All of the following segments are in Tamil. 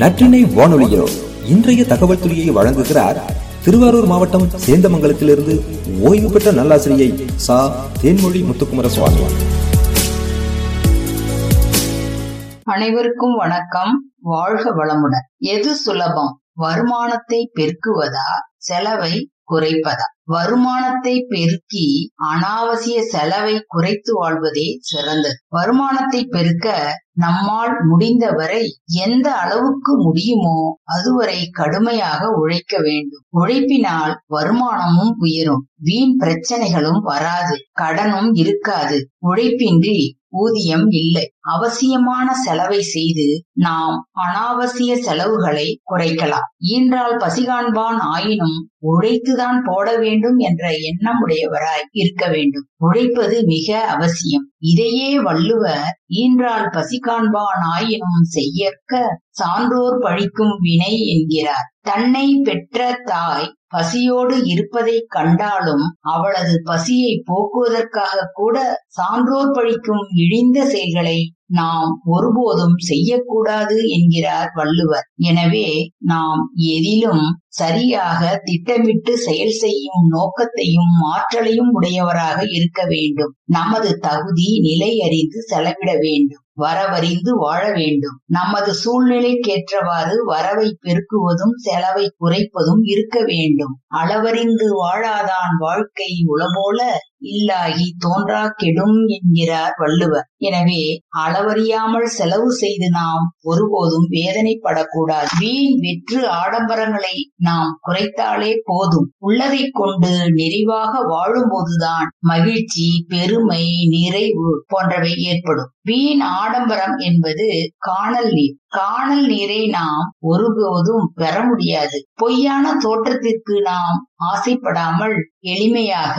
நற்றினை வானொலியோ இன்றைய தகவல் துறையை வழங்குகிறார் திருவாரூர் மாவட்டம் சேந்தமங்கலத்திலிருந்து ஓய்வு பெற்ற நல்லாசிரியை சா. தேன்மொழி முத்துக்குமர சுவாமி அனைவருக்கும் வணக்கம். வாழ்க வளமுடன். எது சுலபம்? வருமானத்தை பெருக்குவதா? செலவை குறைப்பதா? வருமானத்தை பெருக்கி அனாவசிய செலவை குறைத்து வாழ்வதே சிறந்தது. வருமானத்தை பெருக்க நம்மால் முடிந்தவரை எந்த அளவுக்கு முடியுமோ அதுவரை கடுமையாக உழைக்க வேண்டும். உழைப்பினால் வருமானமும் உயரும். வீண் பிரச்சனைகளும் வராது. கடனும் இருக்காது. உழைப்பின்றி ஊதியம் இல்லை. அவசியமான செலவை செய்து நாம் அனாவசிய செலவுகளை குறைக்கலாம். ஈன்றால் பசிகாண்பான் ஆயினும் உழைத்துதான் போட வேண்டும் என்ற எண்ணம் உடையவராய் இருக்க வேண்டும். உழைப்பது மிக அவசியம். இதையே வள்ளுவர் ஈன்றால் பசி காண்பான் ஆயினும் செய்யற்க சான்றோர் பழிக்கும் வினை என்கிறார். தன்னை பெற்ற தாய் பசியோடு இருப்பதை கண்டாலும் அவளது பசியை போக்குவதற்காக கூட சான்றோர் பழிக்கும் இழிந்த செயல்களை நாம் ஒருபோதும் செய்யக்கூடாது என்கிறார் வள்ளுவர். எனவே நாம் எதிலும் சரியாக திட்டமிட்டு செயல் செய்யும் நோக்கத்தையும் ஆற்றலையும் உடையவராக இருக்க வேண்டும். நமது தகுதி நிலை அறிந்து செலவிட வேண்டும். வரவறிந்து வாழ வேண்டும். நமது சூழ்நிலைக்கேற்றவாறு வரவை பெருக்குவதும் செலவை குறைப்பதும் இருக்க வேண்டும். அளவறிந்து வாழாதான் வாழ்க்கை உளபோல இல்லாகி தோன்றா கெடும் என்கிறார் வள்ளுவர். எனவே அளவறியாமல் செலவு செய்து நாம் ஒருபோதும் வேதனைப்படக்கூடாது. வீண் வெற்று ஆடம்பரங்களை நாம் குறைத்தாலே போதும். உள்ளதை கொண்டு நிறைவாக வாழும்போதுதான் மகிழ்ச்சி பெருமை நிறைவு போன்றவை ஏற்படும். வீண் ஆடம்பரம் என்பது காணல் நீர். காணல் நீரை நாம் ஒருபோதும் பெற முடியாது. பொய்யான தோற்றத்திற்கு நாம் ஆசைப்படாமல் எளிமையாக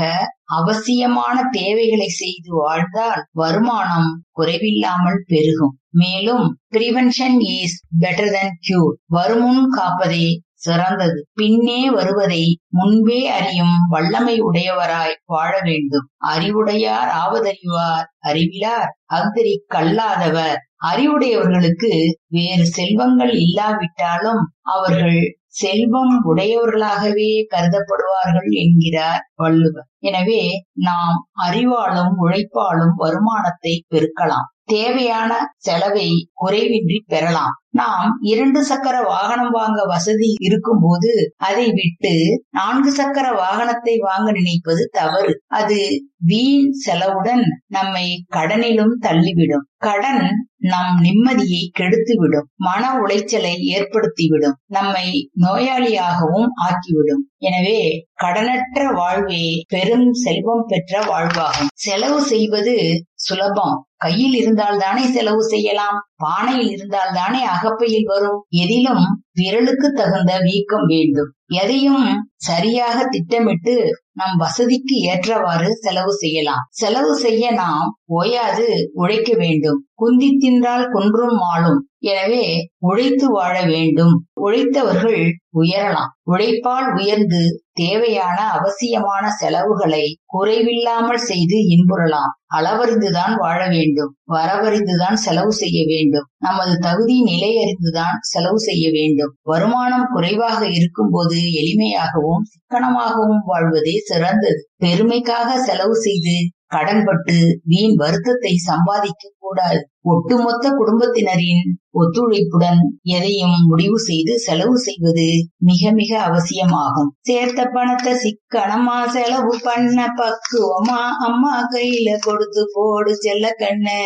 அவசியமான தேவைகளை செய்து வாழ்ந்தால் வருமானம் குறைவில்லாமல் பெருகும். மேலும் prevention is better than cure வருமுன் காப்பதே சிறந்தது. பின்னே வருவதை முன்பே அறியும் வல்லமை உடையவராய் வாழ வேண்டும். அறிவுடையார் ஆவதறிவார் அறிவிலார் அக்தரி கல்லாதவர். அறிவுடையவர்களுக்கு வேறு செல்வங்கள் இல்லாவிட்டாலும் அவர்கள் செல்வம் உடையவர்களாகவே கருதப்படுவார்கள் என்கிறார் வள்ளுவர். எனவே நாம் அறிவாலும் உழைப்பாலும் வருமானத்தை பெருக்கலாம். தேவையான செலவை குறைவின்றி பெறலாம். நாம் இரண்டு சக்கர வாகனம் வாங்க வசதி இருக்கும் போது அதை விட்டு நான்கு சக்கர வாகனத்தை வாங்க நினைப்பது தவறு. அது வீண் செலவுடன் நம்மை கடனிலும் தள்ளிவிடும். கடன் நம் நிம்மதியை கெடுத்துவிடும். மன உளைச்சலை ஏற்படுத்திவிடும். நம்மை நோயாளியாகவும் ஆக்கிவிடும். எனவே கடனற்ற வாழ்வே பெரும் செல்வம் பெற்ற வாழ்வாகும். செலவு செய்வது சுலபம். கையில் இருந்தால் தானே செலவு செய்யலாம். பானையில் இருந்தால் தானே அகப்பையில் வரும். எதிலும் விரலுக்கு தகுந்த வீக்கம் வேண்டும். எதையும் சரியாக திட்டமிட்டு நம் வசதிக்கு ஏற்றவாறு செலவு செய்யலாம். செலவு செய்ய நாம் ஓயாது உழைக்க வேண்டும். குந்தி தின்றால் குன்றும் மாளும். எனவே உழைத்து வாழ வேண்டும். உழைத்தவர்கள் உயரலாம். உழைப்பால் உயர்ந்து தேவையான அவசியமான செலவுகளை குறைவில்லாமல் செய்து இன்புறலாம். அளவறிந்துதான் வாழ வேண்டும். வரவறிந்துதான் செலவு செய்ய வேண்டும். நமது தகுதி நிலை அறிந்துதான் செலவு செய்ய வேண்டும். வருமானம் குறைவாக இருக்கும் போது எளிமையாகவும் சிக்கனமாகவும் வாழ்வதே சிறந்தது. பெருமைக்காக செலவு செய்து கடன்பட்டு வீண் வருத்தத்தை சம்பாதிக்க கூடாது. ஒட்டுமொத்த குடும்பத்தினரின் ஒத்துழைப்புடன் எதையும் முடிவு செய்து செலவு செய்வது மிக மிக அவசியமாகும். சேர்த்த பணத்தை சிக்கனமா செலவு பண்ண பக்குவமா அம்மா கையில கொடுத்து போடு செல்ல கண்ணு.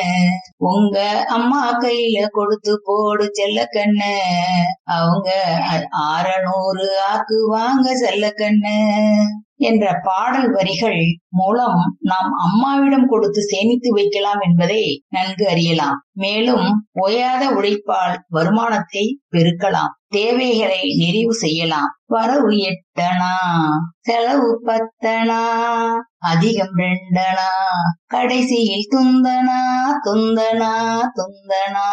உங்க அம்மா கையில கொடுத்து போடு செல்ல கண்ணு. அவங்க அறநூறு ஆக்குவாங்க செல்ல கண்ணு. என்ற பாடல் வரிகள் மூலம் நாம் அம்மாவிடம் கொடுத்து சேமித்து வைக்கலாம் என்பதை நன்கு அறியலாம். மேலும் ஓயாத உழைப்பால் வருமானத்தை பெருக்கலாம். தேவைகளை நிறைவு செய்யலாம். வரவு எட்டனா செலவு பத்தனா? அதிகம் ரெண்டனா கடைசியில் துந்தனா? துந்தனா? துந்தனா?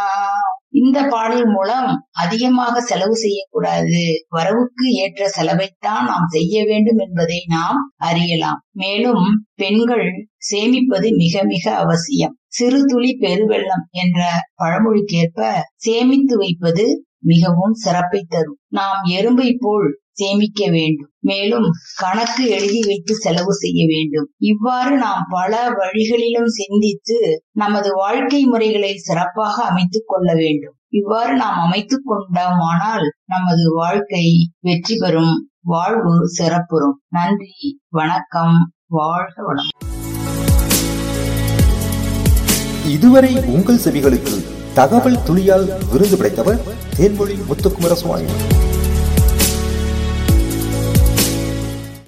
இந்த பாடல் மூலம் அதிகமாக செலவு செய்யக்கூடாது. வரவுக்கு ஏற்ற செலவைத்தான் நாம் செய்ய வேண்டும் என்பதை நாம் அறியலாம். மேலும் பெண்கள் சேமிப்பது மிக மிக அவசியம். சிறு துளி பெருவெள்ளம் என்ற பழமொழிக்கேற்ப சேமித்து வைப்பது மிகவும் சிறப்பை தரும். நாம் எறும்பை போல் சேமிக்க வேண்டும். மேலும் கணக்கு எழுதி செலவு செய்ய வேண்டும். இவ்வாறு நாம் பல வழிகளிலும் சிந்தித்து நமது வாழ்க்கை முறைகளை சிறப்பாக அமைத்துக் கொள்ள வேண்டும். இவ்வாறு நாம் அமைத்துக் கொண்டோமானால் நமது வாழ்க்கை வெற்றி பெறும் வாழ்வு சிறப்புறும். நன்றி வணக்கம் வாழ்க வளம். இதுவரை உங்கள் செவிகளுக்கு தகவல் துளியால் விருது படைத்தவர் தேன்மொழி முத்துக்குமரசுவாமி.